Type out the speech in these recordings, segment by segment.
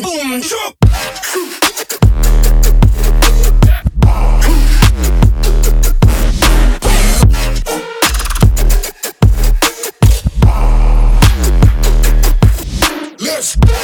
boom. Let's go.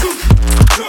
Чув, чув,